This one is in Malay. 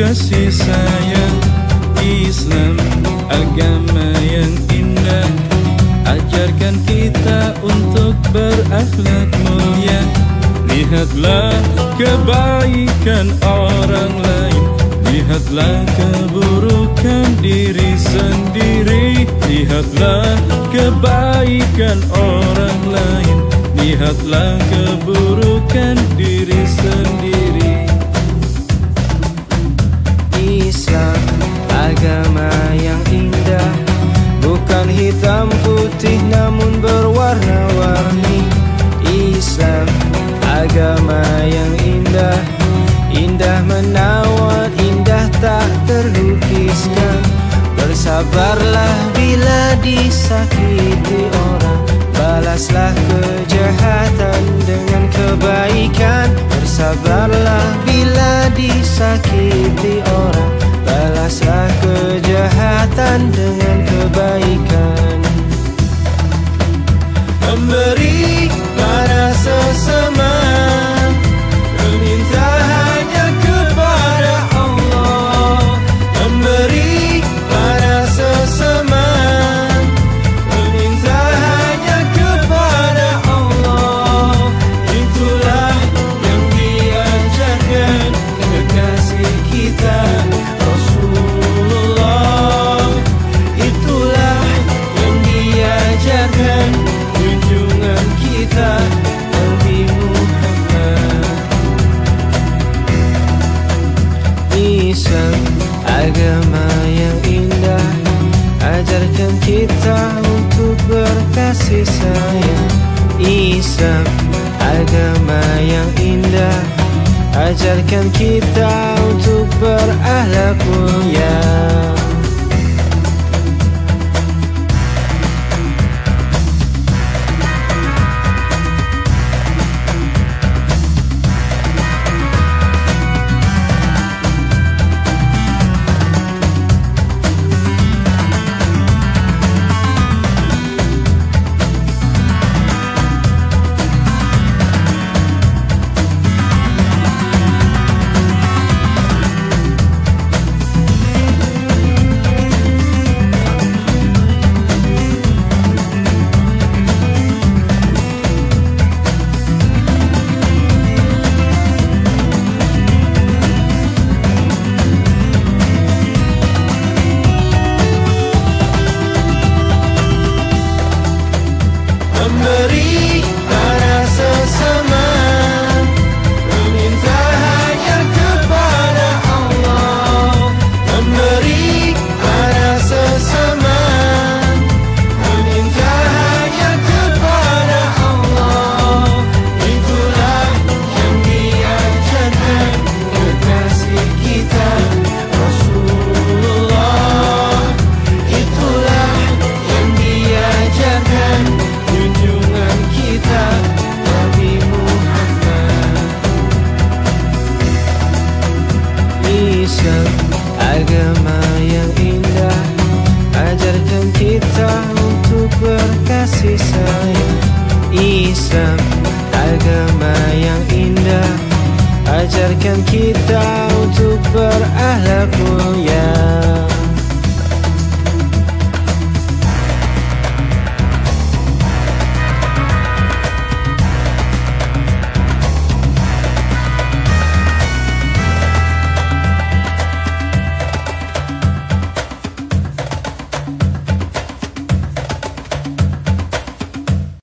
kasih sayang. Islam agama yang indah. Ajarkan kita untuk berakhlak mulia. Lihatlah kebaikan orang lain. Lihatlah keburukan diri sendiri. Lihatlah kebaikan orang lain. Lihatlah keburukan diri sendiri agama yang indah. Bukan hitam putih namun berwarna-warni. Islam agama yang indah. Indah menawar, indah tak terlukiskan. Bersabarlah bila disakiti orang. Balaslah kejahatan dengan kebaikan. Bersabarlah bila disakiti Islam agama yang indah. Ajarkan kita untuk berkasih sayang. Islam agama yang indah. Ajarkan kita untuk berakhlak mulia ready